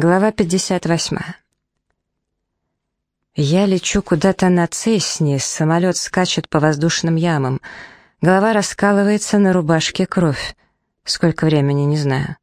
Глава 58. Я лечу куда-то на Цесне, самолет скачет по воздушным ямам. Голова раскалывается, на рубашке кровь. Сколько времени, не знаю.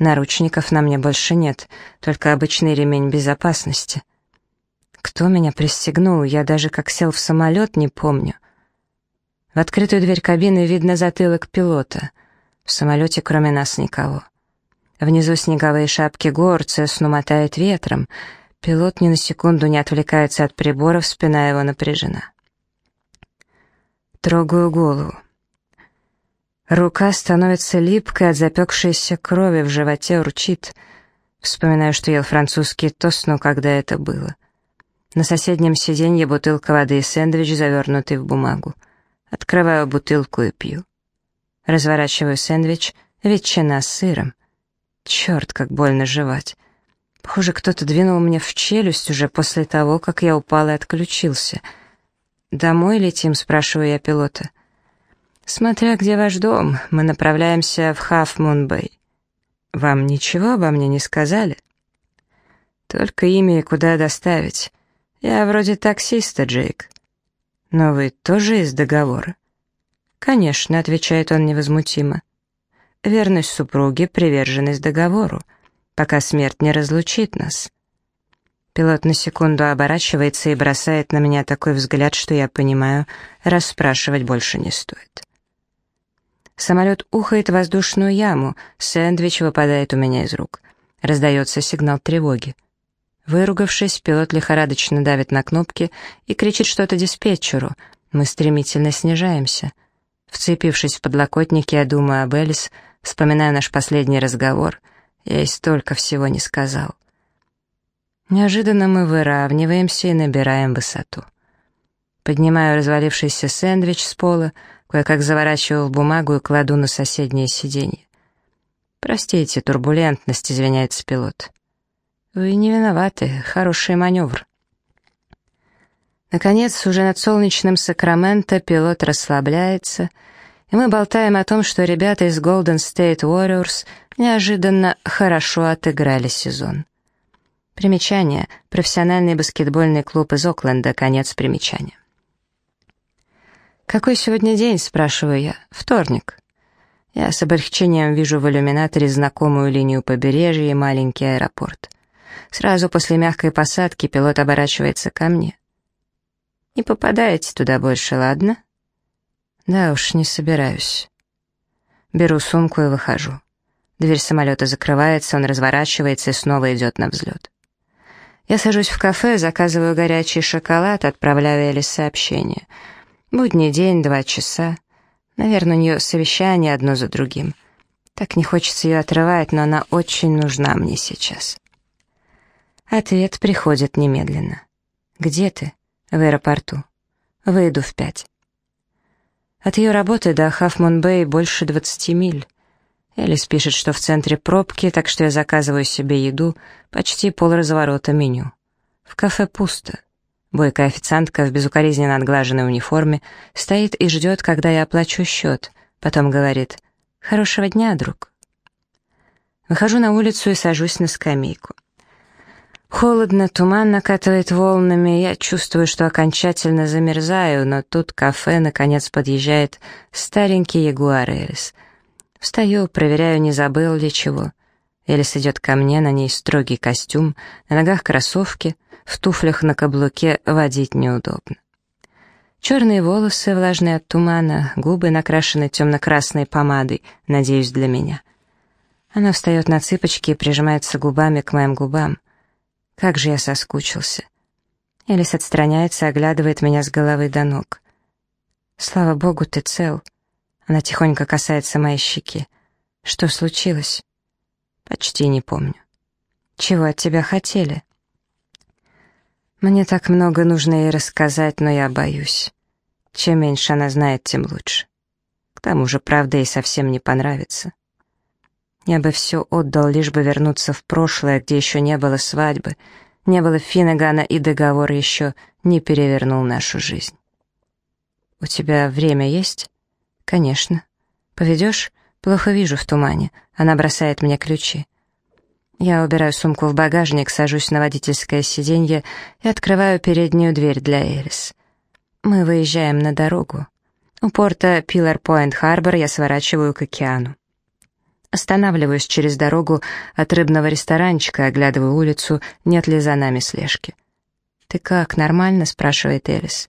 Наручников на мне больше нет, только обычный ремень безопасности. Кто меня пристегнул, я даже как сел в самолет не помню. В открытую дверь кабины видно затылок пилота. В самолете кроме нас никого. Внизу снеговые шапки гор, Цесну мотает ветром. Пилот ни на секунду не отвлекается от приборов, спина его напряжена. Трогаю голову. Рука становится липкой от запекшейся крови, в животе урчит. Вспоминаю, что ел французский тост, но когда это было. На соседнем сиденье бутылка воды и сэндвич, завернутый в бумагу. Открываю бутылку и пью. Разворачиваю сэндвич, ветчина с сыром. Черт, как больно жевать. Похоже, кто-то двинул мне в челюсть уже после того, как я упал и отключился. «Домой летим?» — спрашиваю я пилота. «Смотря где ваш дом, мы направляемся в Хаф-Мун-Бэй. Вам ничего обо мне не сказали?» «Только имя и куда доставить. Я вроде таксиста, Джейк». «Но вы тоже из договора?» «Конечно», — отвечает он невозмутимо верность супруге, приверженность договору, пока смерть не разлучит нас. Пилот на секунду оборачивается и бросает на меня такой взгляд, что я понимаю, расспрашивать больше не стоит. Самолет ухает в воздушную яму, сэндвич выпадает у меня из рук. Раздается сигнал тревоги. Выругавшись, пилот лихорадочно давит на кнопки и кричит что-то диспетчеру. Мы стремительно снижаемся. Вцепившись в подлокотники, я думаю об Элис, Вспоминаю наш последний разговор. Я ей столько всего не сказал. Неожиданно мы выравниваемся и набираем высоту. Поднимаю развалившийся сэндвич с пола, кое-как заворачиваю в бумагу и кладу на соседнее сиденье. «Простите, турбулентность», — извиняется пилот. «Вы не виноваты, хороший маневр». Наконец, уже над солнечным Сакраменто пилот расслабляется — и мы болтаем о том, что ребята из Golden State Warriors неожиданно хорошо отыграли сезон. Примечание. Профессиональный баскетбольный клуб из Окленда. Конец примечания. «Какой сегодня день?» — спрашиваю я. «Вторник». Я с облегчением вижу в иллюминаторе знакомую линию побережья и маленький аэропорт. Сразу после мягкой посадки пилот оборачивается ко мне. «Не попадаете туда больше, ладно?» Да уж, не собираюсь. Беру сумку и выхожу. Дверь самолета закрывается, он разворачивается и снова идет на взлет. Я сажусь в кафе, заказываю горячий шоколад, отправляю Элис сообщение. Будний день, два часа. Наверное, у нее совещание одно за другим. Так не хочется ее отрывать, но она очень нужна мне сейчас. Ответ приходит немедленно. «Где ты?» «В аэропорту. Выйду в пять». От ее работы до Хафмон-Бэй больше 20 миль. Элис пишет, что в центре пробки, так что я заказываю себе еду, почти полразворота меню. В кафе пусто. Бойкая официантка в безукоризненно отглаженной униформе стоит и ждет, когда я оплачу счет. Потом говорит «Хорошего дня, друг». Выхожу на улицу и сажусь на скамейку. Холодно, туман накатывает волнами, я чувствую, что окончательно замерзаю, но тут кафе, наконец, подъезжает старенький Ягуар Элис. Встаю, проверяю, не забыл ли чего. Элис идет ко мне, на ней строгий костюм, на ногах кроссовки, в туфлях на каблуке водить неудобно. Черные волосы, влажные от тумана, губы накрашены темно-красной помадой, надеюсь, для меня. Она встает на цыпочки и прижимается губами к моим губам. Как же я соскучился. Элис отстраняется, оглядывает меня с головы до ног. «Слава богу, ты цел». Она тихонько касается моей щеки. «Что случилось?» «Почти не помню». «Чего от тебя хотели?» «Мне так много нужно ей рассказать, но я боюсь. Чем меньше она знает, тем лучше. К тому же правда ей совсем не понравится. Я бы все отдал, лишь бы вернуться в прошлое, где еще не было свадьбы, не было Финнегана и договор еще не перевернул нашу жизнь. «У тебя время есть?» «Конечно. Поведешь?» «Плохо вижу в тумане». Она бросает мне ключи. Я убираю сумку в багажник, сажусь на водительское сиденье и открываю переднюю дверь для Элис. Мы выезжаем на дорогу. У порта Пилар-Пойнт-Харбор я сворачиваю к океану. Останавливаюсь через дорогу от рыбного ресторанчика, оглядываю улицу, нет ли за нами слежки. «Ты как, нормально?» — спрашивает Элис.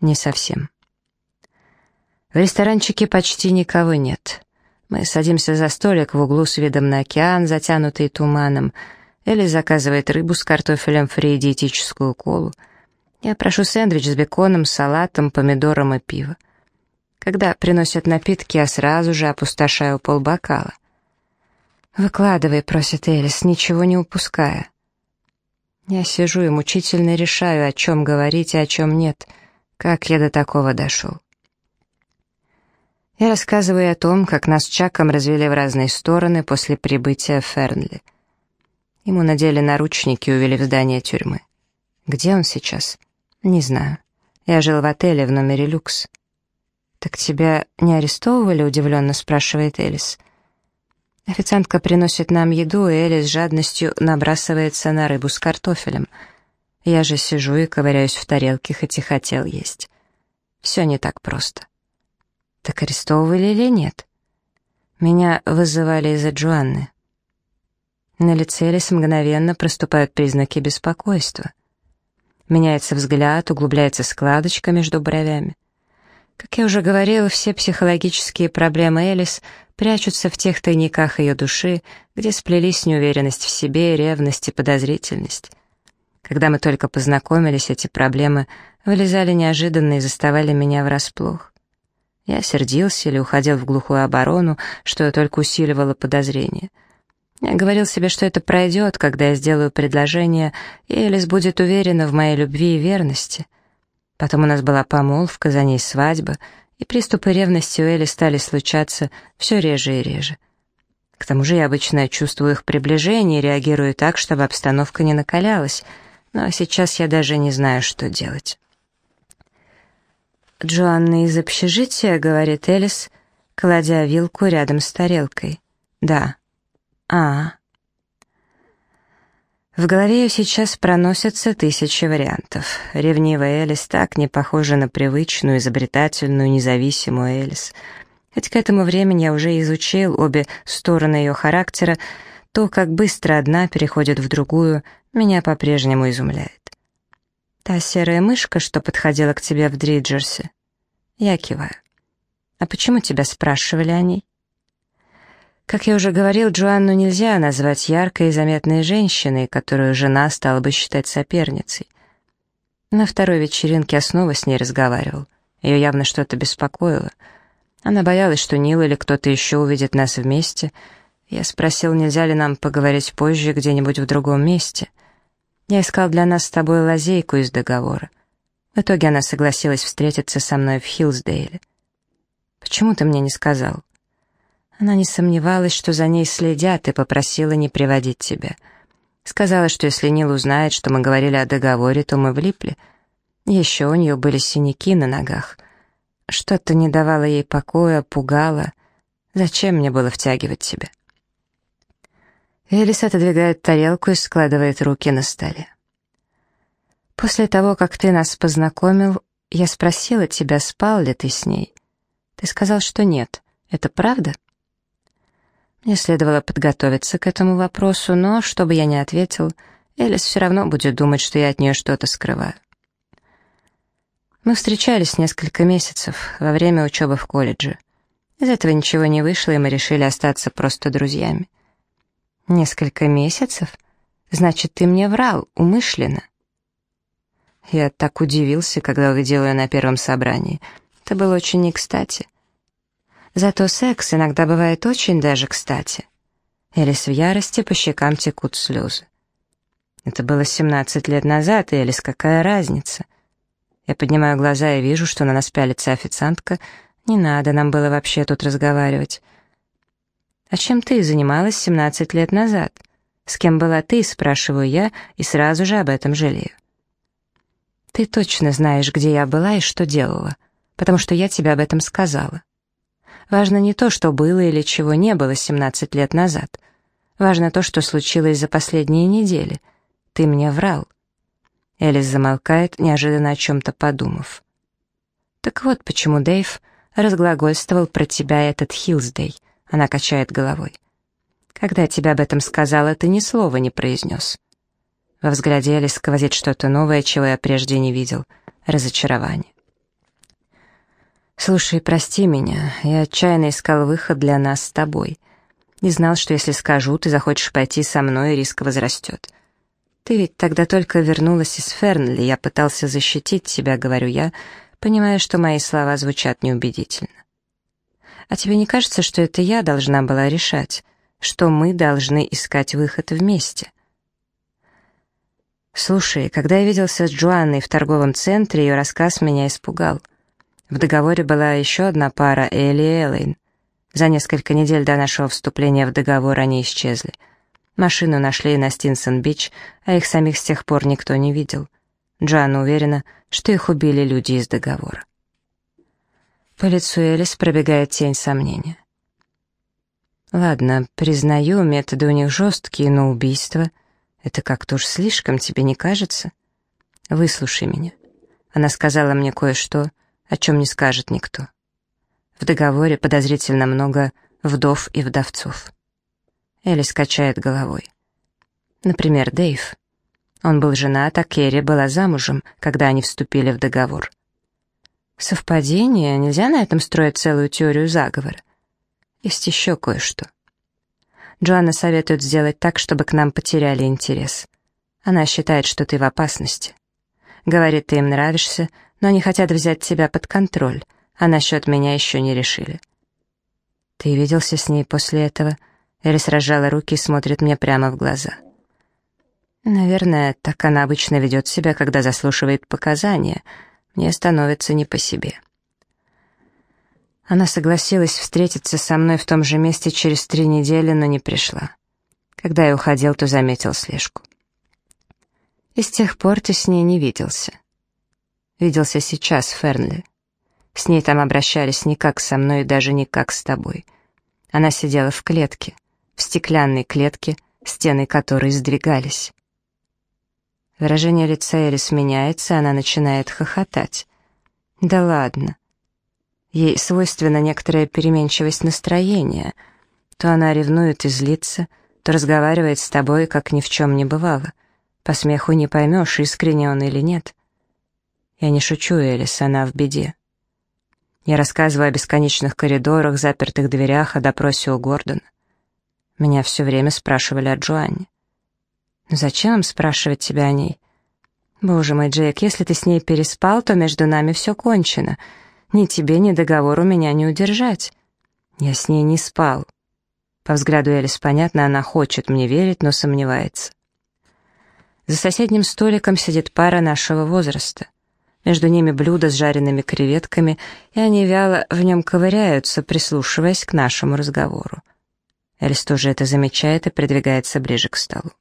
«Не совсем». В ресторанчике почти никого нет. Мы садимся за столик в углу с видом на океан, затянутый туманом. Элли заказывает рыбу с картофелем фри и диетическую колу. Я прошу сэндвич с беконом, салатом, помидором и пиво. Когда приносят напитки, я сразу же опустошаю полбокала. «Выкладывай», — просит Элис, ничего не упуская. Я сижу и мучительно решаю, о чем говорить и о чем нет. Как я до такого дошел? Я рассказываю о том, как нас с Чаком развели в разные стороны после прибытия Фернли. Ему надели наручники и увели в здание тюрьмы. Где он сейчас? Не знаю. Я жил в отеле в номере люкс. «Так тебя не арестовывали?» — удивленно спрашивает Элис. Официантка приносит нам еду, и Элис с жадностью набрасывается на рыбу с картофелем. Я же сижу и ковыряюсь в тарелке, хоть и хотел есть. Все не так просто. Так арестовывали или нет? Меня вызывали из-за Джоанны. На лице Элис мгновенно проступают признаки беспокойства. Меняется взгляд, углубляется складочка между бровями. Как я уже говорила, все психологические проблемы Элис прячутся в тех тайниках ее души, где сплелись неуверенность в себе, ревность и подозрительность. Когда мы только познакомились, эти проблемы вылезали неожиданно и заставали меня врасплох. Я сердился или уходил в глухую оборону, что только усиливало подозрение. Я говорил себе, что это пройдет, когда я сделаю предложение, и Элис будет уверена в моей любви и верности. Потом у нас была помолвка, за ней свадьба, и приступы ревности у Эли стали случаться все реже и реже. К тому же я обычно чувствую их приближение и реагирую так, чтобы обстановка не накалялась, но сейчас я даже не знаю, что делать. «Джоанна из общежития», — говорит Элис, кладя вилку рядом с тарелкой. «Да». «А». В голове ее сейчас проносятся тысячи вариантов. Ревнивая Элис так не похожа на привычную, изобретательную, независимую Элис. Хоть к этому времени я уже изучил обе стороны ее характера, то, как быстро одна переходит в другую, меня по-прежнему изумляет. «Та серая мышка, что подходила к тебе в Дриджерсе?» Я киваю. «А почему тебя спрашивали о ней?» Как я уже говорил, Джоанну нельзя назвать яркой и заметной женщиной, которую жена стала бы считать соперницей. На второй вечеринке я снова с ней разговаривал. Ее явно что-то беспокоило. Она боялась, что Нил или кто-то еще увидит нас вместе. Я спросил, нельзя ли нам поговорить позже где-нибудь в другом месте — я искал для нас с тобой лазейку из договора. В итоге она согласилась встретиться со мной в Хиллсдейле. Почему ты мне не сказал? Она не сомневалась, что за ней следят, и попросила не приводить тебя. Сказала, что если Нил узнает, что мы говорили о договоре, то мы влипли. Еще у нее были синяки на ногах. Что-то не давало ей покоя, пугало. Зачем мне было втягивать тебя? Элис отодвигает тарелку и складывает руки на столе. «После того, как ты нас познакомил, я спросила тебя, спал ли ты с ней. Ты сказал, что нет. Это правда?» Мне следовало подготовиться к этому вопросу, но, чтобы я не ответил, Элис все равно будет думать, что я от нее что-то скрываю. Мы встречались несколько месяцев во время учебы в колледже. Из этого ничего не вышло, и мы решили остаться просто друзьями. «Несколько месяцев? Значит, ты мне врал, умышленно?» Я так удивился, когда увидел ее на первом собрании. Это было очень не кстати. Зато секс иногда бывает очень даже кстати. Элис в ярости, по щекам текут слезы. Это было 17 лет назад, Элис, какая разница? Я поднимаю глаза и вижу, что на нас пялится официантка. Не надо нам было вообще тут разговаривать. «А чем ты занималась 17 лет назад? С кем была ты?» — спрашиваю я и сразу же об этом жалею. «Ты точно знаешь, где я была и что делала, потому что я тебе об этом сказала. Важно не то, что было или чего не было 17 лет назад. Важно то, что случилось за последние недели. Ты мне врал». Элис замолкает, неожиданно о чем-то подумав. «Так вот почему Дэйв разглагольствовал про тебя этот Хилсдей», — она качает головой. «Когда я тебе об этом сказала, ты ни слова не произнес». Во взгляде Элис сквозит что-то новое, чего я прежде не видел. Разочарование. «Слушай, прости меня, я отчаянно искал выход для нас с тобой. Не знал, что если скажу, ты захочешь пойти со мной, риск возрастет. Ты ведь тогда только вернулась из Фернли, я пытался защитить тебя, говорю я, понимая, что мои слова звучат неубедительно. А тебе не кажется, что это я должна была решать, что мы должны искать выход вместе?» «Слушай, когда я виделся с Джоанной в торговом центре, ее рассказ меня испугал. В договоре была еще одна пара, Элли и Эллен. За несколько недель до нашего вступления в договор они исчезли. Машину нашли на Стинсон-Бич, а их самих с тех пор никто не видел. Джоанна уверена, что их убили люди из договора». По лицу Элис пробегает тень сомнения. «Ладно, признаю, методы у них жесткие, но убийство...» Это как-то уж слишком, тебе не кажется? Выслушай меня. Она сказала мне кое-что, о чем не скажет никто. В договоре подозрительно много вдов и вдовцов. Элис качает головой. Например, Дэйв. Он был женат, а Керри была замужем, когда они вступили в договор. Совпадение? Нельзя на этом строить целую теорию заговора. Есть еще кое-что. Джоанна советует сделать так, чтобы к нам потеряли интерес. Она считает, что ты в опасности. Говорит, ты им нравишься, но они хотят взять тебя под контроль, а насчет меня еще не решили. Ты виделся с ней после этого? Элис разжала руки и смотрит мне прямо в глаза. Наверное, так она обычно ведет себя, когда заслушивает показания. Мне становится не по себе. Она согласилась встретиться со мной в том же месте через три недели, но не пришла. Когда я уходил, то заметил слежку. И с тех пор ты с ней не виделся. Виделся сейчас Фернли. С ней там обращались не как со мной, даже не как с тобой. Она сидела в клетке, в стеклянной клетке, стены которой сдвигались. Выражение лица Элис меняется, она начинает хохотать. «Да ладно. Ей свойственна некоторая переменчивость настроения. То она ревнует и злится, то разговаривает с тобой, как ни в чем не бывало. По смеху не поймешь, искренне он или нет. Я не шучу, Элис, она в беде. Я рассказываю о бесконечных коридорах, запертых дверях, о допросе у Гордона. Меня все время спрашивали о Джоанне. «Зачем им спрашивать тебя о ней?» «Боже мой, Джейк, если ты с ней переспал, то между нами все кончено. Ни тебе, ни договору меня не удержать. Я с ней не спал. По взгляду Элис понятно, она хочет мне верить, но сомневается. За соседним столиком сидит пара нашего возраста. Между ними блюдо с жареными креветками, и они вяло в нем ковыряются, прислушиваясь к нашему разговору. Элис тоже это замечает и придвигается ближе к столу.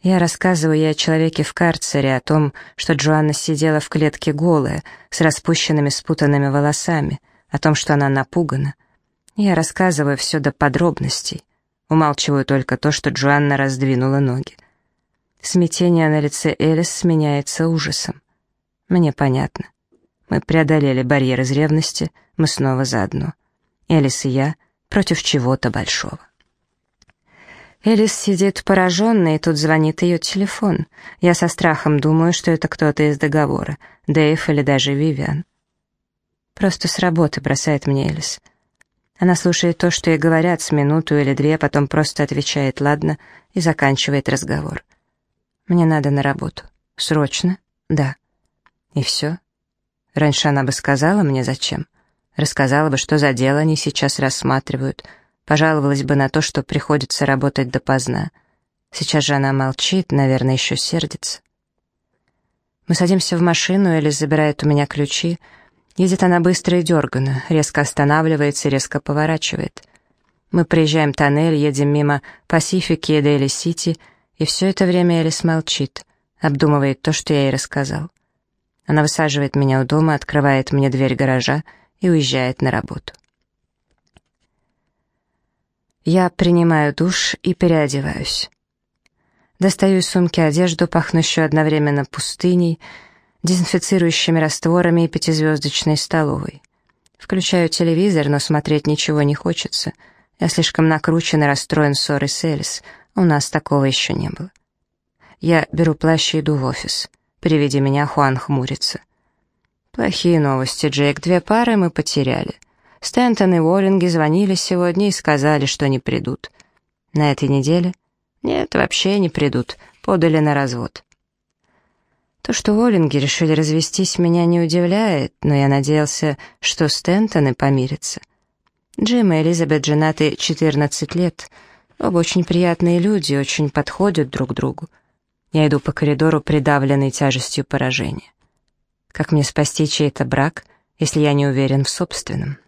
Я рассказываю ей о человеке в карцере, о том, что Джоанна сидела в клетке голая, с распущенными спутанными волосами, о том, что она напугана. Я рассказываю все до подробностей. Умалчиваю только то, что Джоанна раздвинула ноги. Смятение на лице Элис сменяется ужасом. Мне понятно. Мы преодолели барьер из ревности, мы снова заодно. Элис и я против чего-то большого. Элис сидит пораженная, и тут звонит ее телефон. Я со страхом думаю, что это кто-то из договора, Дэйв или даже Вивиан. «Просто с работы», — бросает мне Элис. Она слушает то, что ей говорят с минуту или две, потом просто отвечает «ладно» и заканчивает разговор. «Мне надо на работу. Срочно?» «Да». И все. Раньше она бы сказала мне, зачем. Рассказала бы, что за дело они сейчас рассматривают — Пожаловалась бы на то, что приходится работать допоздна. Сейчас же она молчит, наверное, еще сердится. Мы садимся в машину, Элли забирает у меня ключи. Едет она быстро и дерганно, резко останавливается резко поворачивает. Мы проезжаем тоннель, едем мимо Пасифики и Дейли-Сити, и все это время Элис молчит, обдумывает то, что я ей рассказал. Она высаживает меня у дома, открывает мне дверь гаража и уезжает на работу. Я принимаю душ и переодеваюсь. Достаю из сумки одежду, пахнущую одновременно пустыней, дезинфицирующими растворами и пятизвездочной столовой. Включаю телевизор, но смотреть ничего не хочется. Я слишком накручен и расстроен ссорой с Элис. У нас такого еще не было. Я беру плащ и иду в офис. При виде меня Хуан хмурится. Плохие новости, Джейк. Две пары мы потеряли. Стэнтон и Уоллинги звонили сегодня и сказали, что не придут. На этой неделе? Нет, вообще не придут. Подали на развод. То, что Уоллинги решили развестись, меня не удивляет, но я надеялся, что Стэнтоны помирятся. Джим и Элизабет женаты 14 лет. Оба очень приятные люди, очень подходят друг другу. Я иду по коридору, придавленный тяжестью поражения. Как мне спасти чей-то брак, если я не уверен в собственном?